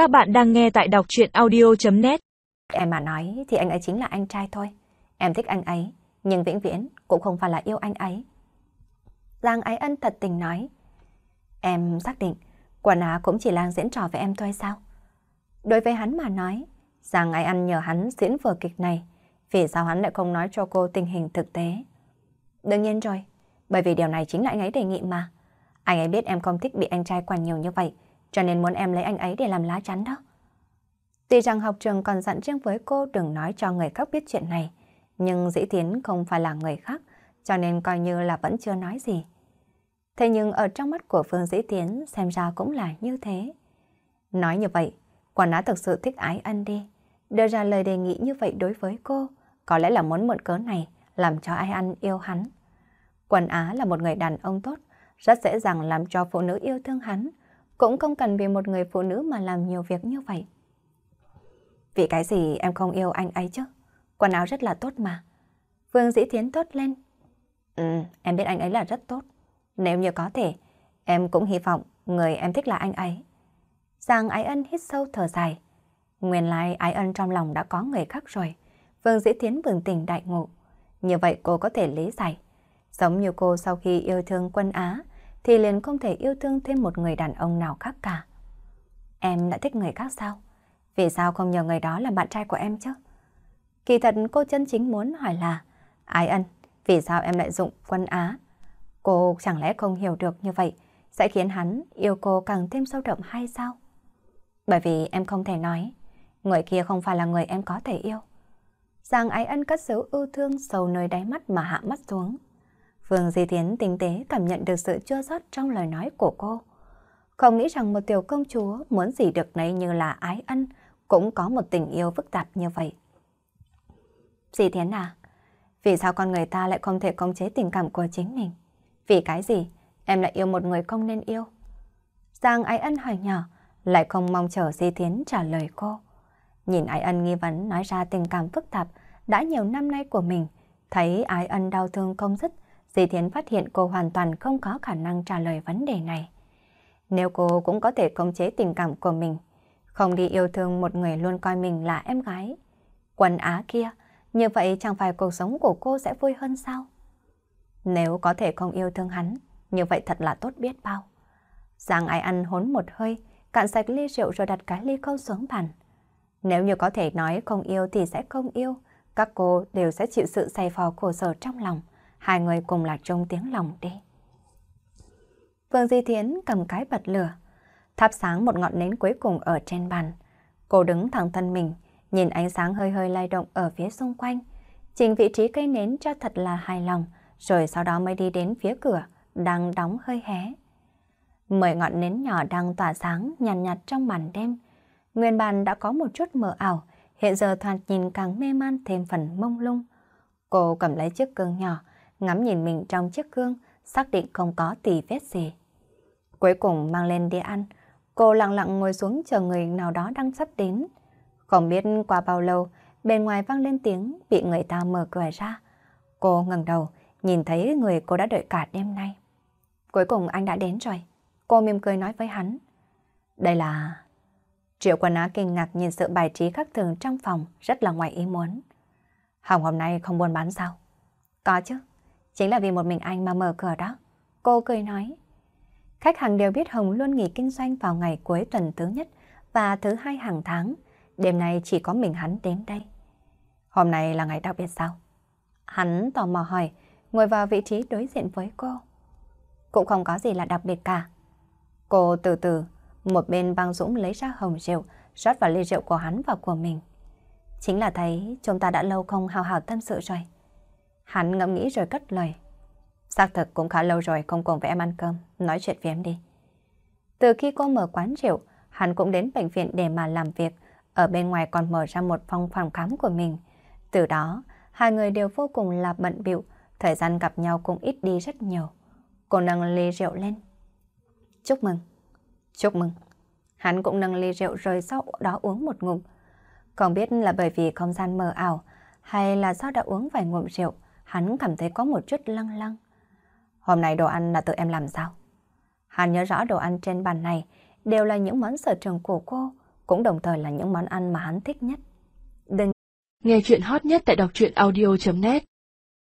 Các bạn đang nghe tại đọc chuyện audio.net Em mà nói thì anh ấy chính là anh trai thôi. Em thích anh ấy, nhưng vĩnh viễn cũng không phải là yêu anh ấy. Giang Ái Ân thật tình nói. Em xác định, quần á cũng chỉ là diễn trò với em thôi sao? Đối với hắn mà nói, Giang Ái Ân nhờ hắn diễn vở kịch này, vì sao hắn lại không nói cho cô tình hình thực tế? Đương nhiên rồi, bởi vì điều này chính là anh ấy đề nghị mà. Anh ấy biết em không thích bị anh trai quản nhiều như vậy, cho nên muốn em lấy anh ấy để làm lá chắn đó. Tuy rằng học trường còn dặn riêng với cô đừng nói cho người khác biết chuyện này, nhưng Dĩ Tiến không phải là người khác, cho nên coi như là vẫn chưa nói gì. Thế nhưng ở trong mắt của Phương Dĩ Tiến xem ra cũng là như thế. Nói như vậy, quản á thực sự thích ái ân đi. Đưa ra lời đề nghị như vậy đối với cô, có lẽ là muốn mượn cớ này làm cho ai ăn yêu hắn. Quần Á là một người đàn ông tốt, rất dễ dàng làm cho phụ nữ yêu thương hắn, cũng không cần vì một người phụ nữ mà làm nhiều việc như vậy. Vì cái gì em không yêu anh ấy chứ? Quần áo rất là tốt mà. Vương Dĩ Thiến tốt lên. Ừ, em biết anh ấy là rất tốt. Nếu như có thể, em cũng hy vọng người em thích là anh ấy. Giang Ái Ân hít sâu thở dài. Nguyên lai Ái Ân trong lòng đã có người khác rồi. Vương Dĩ Thiến bừng tỉnh đại ngộ. Như vậy cô có thể lý giải. Giống như cô sau khi yêu thương quân Á, thì liền không thể yêu thương thêm một người đàn ông nào khác cả. Em đã thích người khác sao? Vì sao không nhờ người đó là bạn trai của em chứ? Kỳ thật cô chân chính muốn hỏi là Ái ân, vì sao em lại dụng quân Á? Cô chẳng lẽ không hiểu được như vậy sẽ khiến hắn yêu cô càng thêm sâu đậm hay sao? Bởi vì em không thể nói người kia không phải là người em có thể yêu. Giang Ái Ân cất giấu ưu thương sâu nơi đáy mắt mà hạ mắt xuống. Phương Di Thiến tinh tế cảm nhận được sự chua xót trong lời nói của cô. Không nghĩ rằng một tiểu công chúa muốn gì được nấy như là ái ân cũng có một tình yêu phức tạp như vậy. Di Thiến à, vì sao con người ta lại không thể khống chế tình cảm của chính mình? Vì cái gì em lại yêu một người không nên yêu? Giang ái ân hỏi nhỏ, lại không mong chờ Di Thiến trả lời cô. Nhìn ái ân nghi vấn nói ra tình cảm phức tạp đã nhiều năm nay của mình, thấy ái ân đau thương không dứt, Di Thiến phát hiện cô hoàn toàn không có khả năng trả lời vấn đề này. Nếu cô cũng có thể khống chế tình cảm của mình, không đi yêu thương một người luôn coi mình là em gái, quần á kia, như vậy chẳng phải cuộc sống của cô sẽ vui hơn sao? Nếu có thể không yêu thương hắn, như vậy thật là tốt biết bao. Giang ai ăn hốn một hơi, cạn sạch ly rượu rồi đặt cái ly câu xuống bàn. Nếu như có thể nói không yêu thì sẽ không yêu, các cô đều sẽ chịu sự say phò khổ sở trong lòng hai người cùng là trong tiếng lòng đi. Vương Di Thiến cầm cái bật lửa, thắp sáng một ngọn nến cuối cùng ở trên bàn. Cô đứng thẳng thân mình, nhìn ánh sáng hơi hơi lay động ở phía xung quanh, chỉnh vị trí cây nến cho thật là hài lòng, rồi sau đó mới đi đến phía cửa, đang đóng hơi hé. Mười ngọn nến nhỏ đang tỏa sáng nhàn nhạt, nhạt trong màn đêm. Nguyên bàn đã có một chút mờ ảo, hiện giờ thoạt nhìn càng mê man thêm phần mông lung. Cô cầm lấy chiếc cương nhỏ, ngắm nhìn mình trong chiếc gương, xác định không có tì vết gì. Cuối cùng mang lên đi ăn, cô lặng lặng ngồi xuống chờ người nào đó đang sắp đến. Không biết qua bao lâu, bên ngoài vang lên tiếng bị người ta mở cửa ra. Cô ngẩng đầu, nhìn thấy người cô đã đợi cả đêm nay. Cuối cùng anh đã đến rồi. Cô mỉm cười nói với hắn. Đây là... Triệu quần á kinh ngạc nhìn sự bài trí khác thường trong phòng, rất là ngoài ý muốn. Hồng hôm nay không buôn bán sao? Có chứ. Chính là vì một mình anh mà mở cửa đó. Cô cười nói. Khách hàng đều biết Hồng luôn nghỉ kinh doanh vào ngày cuối tuần thứ nhất và thứ hai hàng tháng. Đêm nay chỉ có mình hắn đến đây. Hôm nay là ngày đặc biệt sao? Hắn tò mò hỏi, ngồi vào vị trí đối diện với cô. Cũng không có gì là đặc biệt cả. Cô từ từ, một bên băng dũng lấy ra hồng rượu, rót vào ly rượu của hắn và của mình. Chính là thấy chúng ta đã lâu không hào hào tâm sự rồi. Hắn ngẫm nghĩ rồi cất lời. Xác thực cũng khá lâu rồi không cùng với em ăn cơm, nói chuyện với em đi. Từ khi cô mở quán rượu, hắn cũng đến bệnh viện để mà làm việc, ở bên ngoài còn mở ra một phòng phòng khám của mình. Từ đó, hai người đều vô cùng là bận bịu, thời gian gặp nhau cũng ít đi rất nhiều. Cô nâng ly rượu lên. Chúc mừng. Chúc mừng. Hắn cũng nâng ly rượu rồi sau đó uống một ngụm. Không biết là bởi vì không gian mờ ảo hay là do đã uống vài ngụm rượu, hắn cảm thấy có một chút lăng lăng. Hôm nay đồ ăn là tự em làm sao? Hắn nhớ rõ đồ ăn trên bàn này đều là những món sở trường của cô, cũng đồng thời là những món ăn mà hắn thích nhất. Đừng Nghe chuyện hot nhất tại đọc truyện audio.net